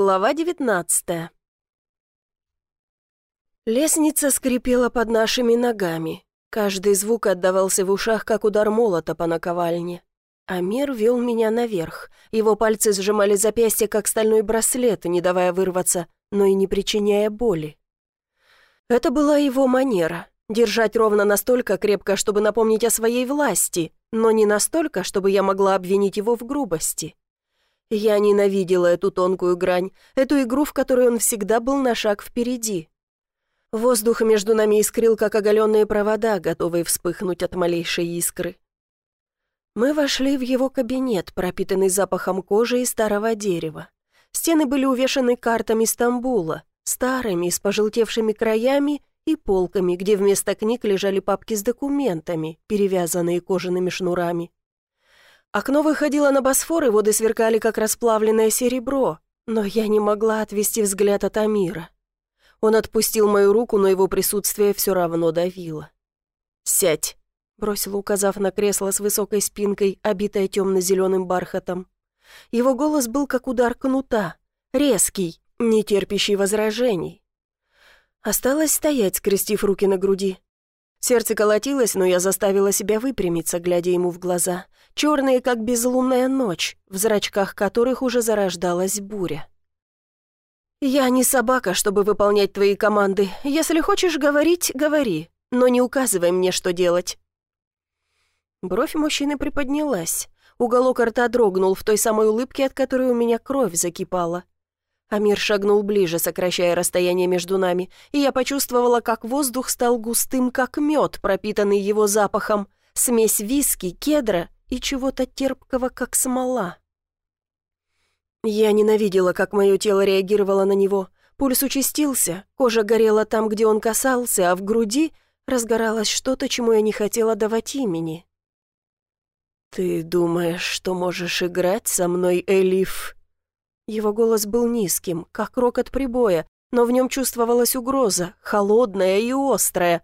Глава девятнадцатая. Лестница скрипела под нашими ногами. Каждый звук отдавался в ушах, как удар молота по наковальне. Амир вел меня наверх. Его пальцы сжимали запястье, как стальной браслет, не давая вырваться, но и не причиняя боли. Это была его манера — держать ровно настолько крепко, чтобы напомнить о своей власти, но не настолько, чтобы я могла обвинить его в грубости. Я ненавидела эту тонкую грань, эту игру, в которой он всегда был на шаг впереди. Воздух между нами искрил, как оголенные провода, готовые вспыхнуть от малейшей искры. Мы вошли в его кабинет, пропитанный запахом кожи и старого дерева. Стены были увешаны картами Стамбула, старыми, с пожелтевшими краями и полками, где вместо книг лежали папки с документами, перевязанные кожаными шнурами. Окно выходило на Босфор, и воды сверкали, как расплавленное серебро, но я не могла отвести взгляд от Амира. Он отпустил мою руку, но его присутствие все равно давило. «Сядь», — бросил, указав на кресло с высокой спинкой, обитое темно-зеленым бархатом. Его голос был как удар кнута, резкий, не терпящий возражений. Осталось стоять, скрестив руки на груди. Сердце колотилось, но я заставила себя выпрямиться, глядя ему в глаза, черные, как безлунная ночь, в зрачках которых уже зарождалась буря. «Я не собака, чтобы выполнять твои команды. Если хочешь говорить, говори, но не указывай мне, что делать». Бровь мужчины приподнялась. Уголок рта дрогнул в той самой улыбке, от которой у меня кровь закипала. Амир шагнул ближе, сокращая расстояние между нами, и я почувствовала, как воздух стал густым, как мед, пропитанный его запахом, смесь виски, кедра и чего-то терпкого, как смола. Я ненавидела, как мое тело реагировало на него. Пульс участился, кожа горела там, где он касался, а в груди разгоралось что-то, чему я не хотела давать имени. «Ты думаешь, что можешь играть со мной, Элиф?» Его голос был низким, как рокот прибоя, но в нем чувствовалась угроза, холодная и острая.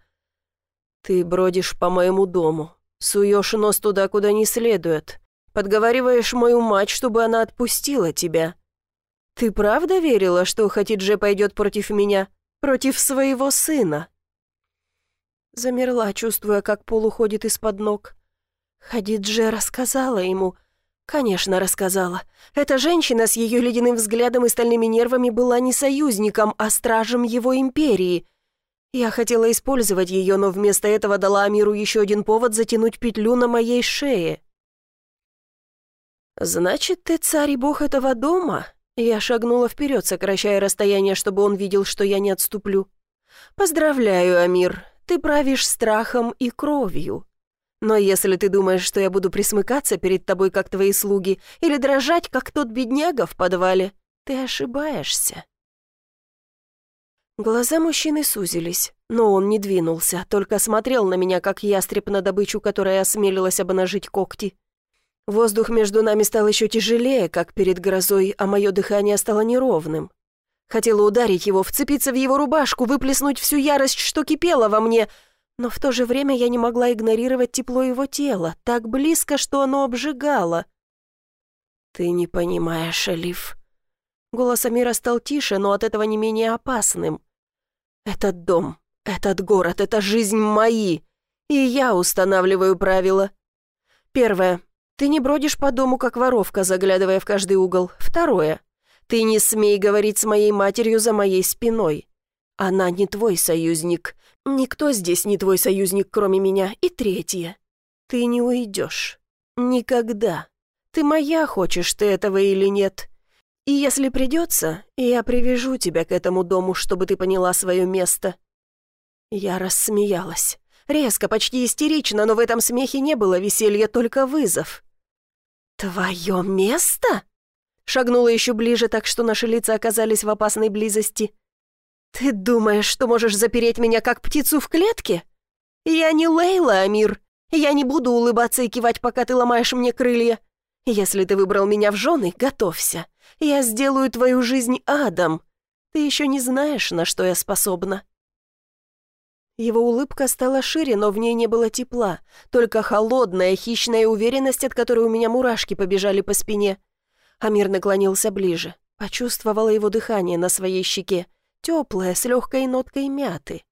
«Ты бродишь по моему дому, суешь нос туда, куда не следует, Подговариваешь мою мать, чтобы она отпустила тебя. Ты правда верила, что Хатидже пойдет против меня, против своего сына?» Замерла, чувствуя, как пол уходит из-под ног. Хадидже рассказала ему. Конечно, рассказала. Эта женщина с ее ледяным взглядом и стальными нервами была не союзником, а стражем его империи. Я хотела использовать ее, но вместо этого дала Амиру еще один повод затянуть петлю на моей шее. «Значит, ты царь и бог этого дома?» Я шагнула вперед, сокращая расстояние, чтобы он видел, что я не отступлю. «Поздравляю, Амир, ты правишь страхом и кровью. Но если ты думаешь, что я буду присмыкаться перед тобой, как твои слуги, или дрожать, как тот бедняга в подвале, ты ошибаешься». Глаза мужчины сузились, но он не двинулся, только смотрел на меня, как ястреб на добычу, которая осмелилась обнажить когти. Воздух между нами стал еще тяжелее, как перед грозой, а мое дыхание стало неровным. Хотела ударить его, вцепиться в его рубашку, выплеснуть всю ярость, что кипела во мне, но в то же время я не могла игнорировать тепло его тела, так близко, что оно обжигало. «Ты не понимаешь, Алиф». Голос Амира стал тише, но от этого не менее опасным. «Этот дом, этот город, эта жизнь мои, и я устанавливаю правила. Первое. Ты не бродишь по дому, как воровка, заглядывая в каждый угол. Второе. Ты не смей говорить с моей матерью за моей спиной. Она не твой союзник. Никто здесь не твой союзник, кроме меня. И третье. Ты не уйдешь. Никогда. Ты моя, хочешь ты этого или нет. И если придется, я привяжу тебя к этому дому, чтобы ты поняла свое место». Я рассмеялась. Резко, почти истерично, но в этом смехе не было веселья, только вызов. «Твое место?» Шагнула еще ближе, так что наши лица оказались в опасной близости. «Ты думаешь, что можешь запереть меня, как птицу в клетке? Я не Лейла, Амир. Я не буду улыбаться и кивать, пока ты ломаешь мне крылья. Если ты выбрал меня в жены, готовься. Я сделаю твою жизнь адом. Ты еще не знаешь, на что я способна». Его улыбка стала шире, но в ней не было тепла, только холодная, хищная уверенность, от которой у меня мурашки побежали по спине. Амир наклонился ближе, Почувствовала его дыхание на своей щеке, теплое, с легкой ноткой мяты.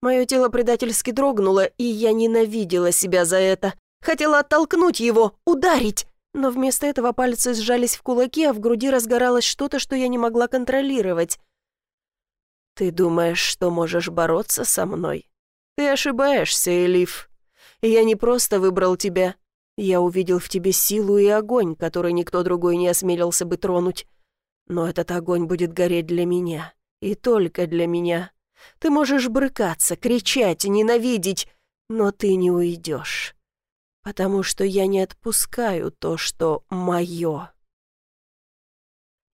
Мое тело предательски дрогнуло, и я ненавидела себя за это. Хотела оттолкнуть его, ударить, но вместо этого пальцы сжались в кулаки, а в груди разгоралось что-то, что я не могла контролировать. «Ты думаешь, что можешь бороться со мной? Ты ошибаешься, Элиф. Я не просто выбрал тебя. Я увидел в тебе силу и огонь, который никто другой не осмелился бы тронуть. Но этот огонь будет гореть для меня. И только для меня. Ты можешь брыкаться, кричать, ненавидеть, но ты не уйдешь потому что я не отпускаю то, что мое».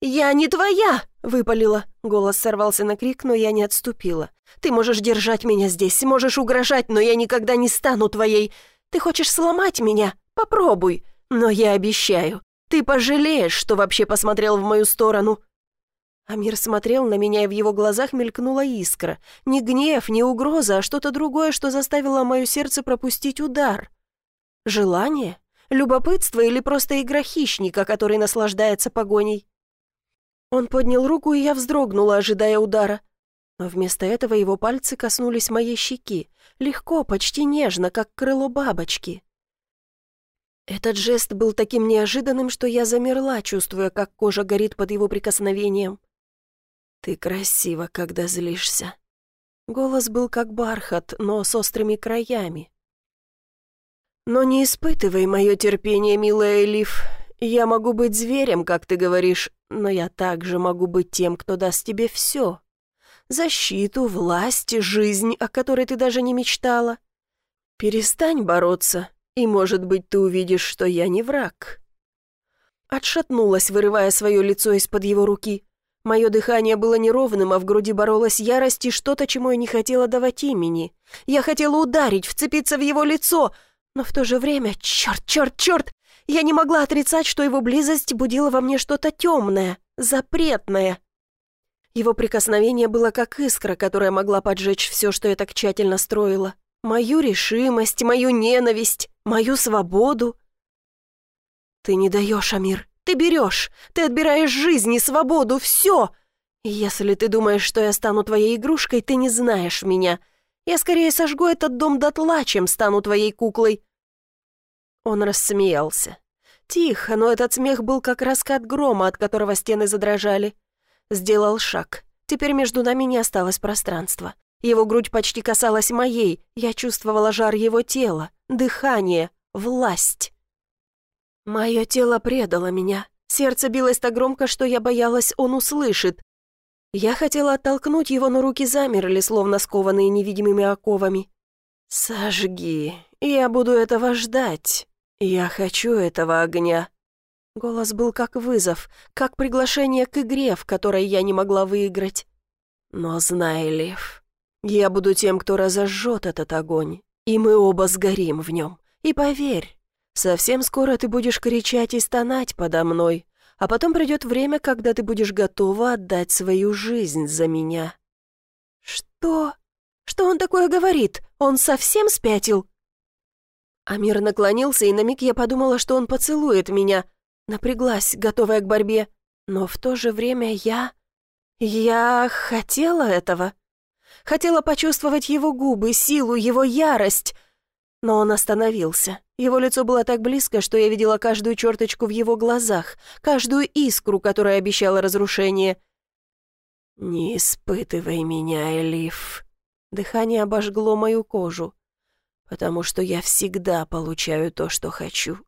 «Я не твоя!» — выпалила. Голос сорвался на крик, но я не отступила. «Ты можешь держать меня здесь, можешь угрожать, но я никогда не стану твоей. Ты хочешь сломать меня? Попробуй. Но я обещаю, ты пожалеешь, что вообще посмотрел в мою сторону». Амир смотрел на меня, и в его глазах мелькнула искра. Не гнев, не угроза, а что-то другое, что заставило мое сердце пропустить удар. Желание? Любопытство или просто игра хищника, который наслаждается погоней? Он поднял руку, и я вздрогнула, ожидая удара. Но вместо этого его пальцы коснулись моей щеки, легко, почти нежно, как крыло бабочки. Этот жест был таким неожиданным, что я замерла, чувствуя, как кожа горит под его прикосновением. «Ты красива, когда злишься». Голос был как бархат, но с острыми краями. Но не испытывай мое терпение, милая Элиф. Я могу быть зверем, как ты говоришь, но я также могу быть тем, кто даст тебе все. Защиту, власть, жизнь, о которой ты даже не мечтала. Перестань бороться, и, может быть, ты увидишь, что я не враг». Отшатнулась, вырывая свое лицо из-под его руки. Мое дыхание было неровным, а в груди боролась ярость и что-то, чему я не хотела давать имени. Я хотела ударить, вцепиться в его лицо — но в то же время, черт, черт, черт, я не могла отрицать, что его близость будила во мне что-то темное, запретное. Его прикосновение было как искра, которая могла поджечь все, что я так тщательно строила. Мою решимость, мою ненависть, мою свободу. Ты не даешь, Амир, ты берешь, ты отбираешь жизнь и свободу, все. Если ты думаешь, что я стану твоей игрушкой, ты не знаешь меня. Я скорее сожгу этот дом дотла, чем стану твоей куклой». Он рассмеялся. Тихо, но этот смех был как раскат грома, от которого стены задрожали. Сделал шаг. Теперь между нами не осталось пространства. Его грудь почти касалась моей. Я чувствовала жар его тела, дыхание, власть. Мое тело предало меня. Сердце билось так громко, что я боялась, он услышит. Я хотела оттолкнуть его, но руки замерли, словно скованные невидимыми оковами. «Сожги, я буду этого ждать. Я хочу этого огня». Голос был как вызов, как приглашение к игре, в которой я не могла выиграть. «Но знай, Лев, я буду тем, кто разожжет этот огонь, и мы оба сгорим в нем. И поверь, совсем скоро ты будешь кричать и стонать подо мной, а потом придет время, когда ты будешь готова отдать свою жизнь за меня». «Что? Что он такое говорит? Он совсем спятил?» Амир наклонился, и на миг я подумала, что он поцелует меня. Напряглась, готовая к борьбе. Но в то же время я... Я хотела этого. Хотела почувствовать его губы, силу, его ярость. Но он остановился. Его лицо было так близко, что я видела каждую черточку в его глазах, каждую искру, которая обещала разрушение. «Не испытывай меня, Элиф». Дыхание обожгло мою кожу, потому что я всегда получаю то, что хочу.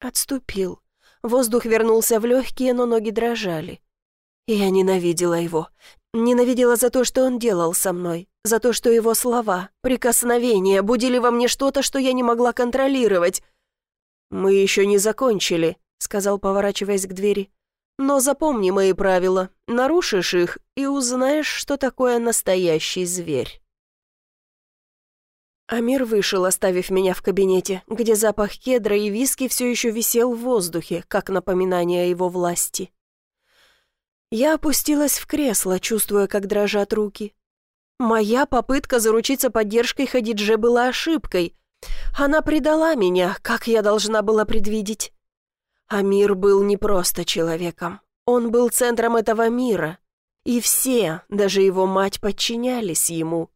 Отступил. Воздух вернулся в легкие, но ноги дрожали. Я ненавидела его. Ненавидела за то, что он делал со мной, за то, что его слова, прикосновения будили во мне что-то, что я не могла контролировать. «Мы еще не закончили», — сказал, поворачиваясь к двери. «Но запомни мои правила, нарушишь их и узнаешь, что такое настоящий зверь». Амир вышел, оставив меня в кабинете, где запах кедра и виски все еще висел в воздухе, как напоминание о его власти. Я опустилась в кресло, чувствуя, как дрожат руки. Моя попытка заручиться поддержкой Хадидже была ошибкой. Она предала меня, как я должна была предвидеть. Амир был не просто человеком. Он был центром этого мира. И все, даже его мать, подчинялись ему.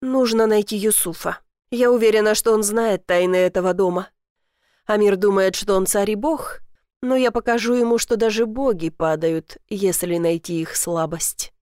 Нужно найти Юсуфа. Я уверена, что он знает тайны этого дома. Амир думает, что он царь и бог, но я покажу ему, что даже боги падают, если найти их слабость.